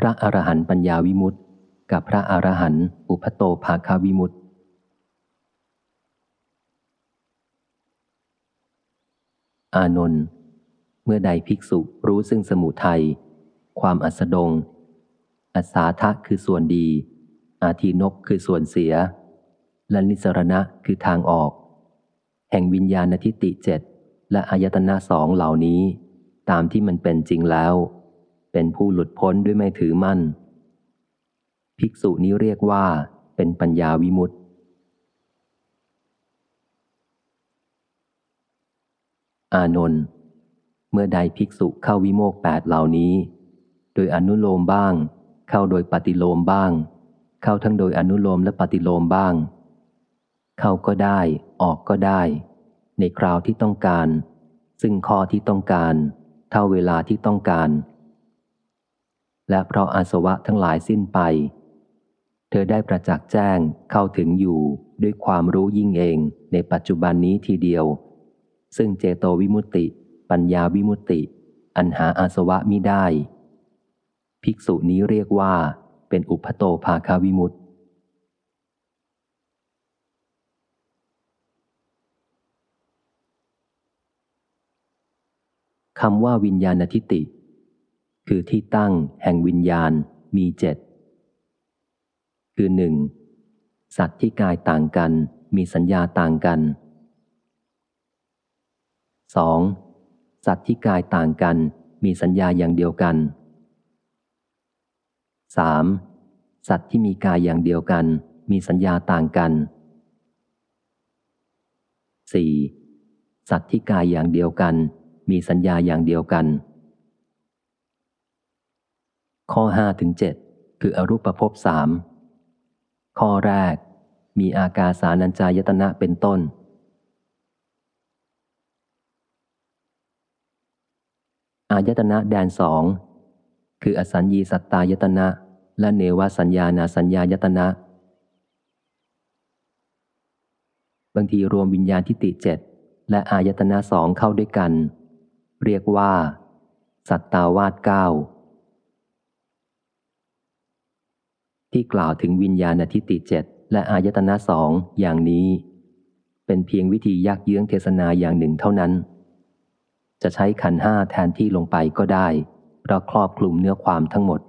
พระอรหันต์ปัญญาวิมุตติ กับพระอรหันต์อุปโตภาคาวิมุตติ อานนท์เมื่อใดภิกษุรู้ซึ่งสมุทัย ความอัสดง อัสาทะคือส่วนดี อาทีนกคือส่วนเสีย และนิสรณะคือทางออก แห่งวิญญาณทิฏฐิเจ็ดและอายตนะสองเหล่านี้ ตามที่มันเป็นจริงแล้ว เป็นผู้หลุดพ้นด้วยไม่ถือมั่น ภิกษุนี้เรียกว่าเป็นปัญญาวิมุตติ อานนท์เมื่อใดภิกษุเข้าวิโมกแปดเหล่านี้ โดยอนุโลมบ้าง เข้าโดยปฏิโลมบ้าง เข้าทั้งโดยอนุโลมและปฏิโลมบ้าง เข้าก็ได้ ออกก็ได้ ในคราวที่ต้องการ ซึ่งข้อที่ต้องการ เท่าเวลาที่ต้องการ และเพราะอาสวะทั้งหลายสิ้นไป เธอได้ประจักษ์แจ้งเข้าถึงอยู่ด้วยความรู้ยิ่งเองในปัจจุบันนี้ทีเดียว ซึ่งเจโตวิมุตติ ปัญญาวิมุตติ อันหาอาสวะมิได้ ภิกษุนี้เรียกว่าเป็นอุปโตภาคาวิมุตติคำว่าวิญญาณทิฏฐิ คือที่ตั้งแห่งวิญญาณมีเจ็ด คือหนึ่งสัตว์ที่กายต่างกันมีสัญญาต่างกัน 2. สัตว์ที่กายต่างกันมีสัญญาอย่างเดียวกัน 3. สัตว์ที่มีกายอย่างเดียวกัน มีสัญญาต่างกัน 4. สัตว์ที่กายอย่างเดียวกัน มีสัญญาอย่างเดียวกัน ข้อ5ถึง7คืออรูปภพสามข้อแรก มีอากาสานัญจายตนะเป็นต้น อายตนะแดนสองคืออสัญญีสัตตายตนะ และเนวสัญญานาสัญญายตนะ บางทีรวมวิญญาณทิฏฐิเจ็ดและอายตนะสองเข้าด้วยกัน เรียกว่า สัตตาวาสเก้า ที่กล่าวถึงวิญญาณทิฏฐิเจ็ดและอายตนะสองอย่างนี้ เป็นเพียงวิธียักเยื้องเทศนาอย่างหนึ่งเท่านั้น จะใช้ขันห้าแทนที่ลงไปก็ได้เพราะครอบคลุมเนื้อความทั้งหมด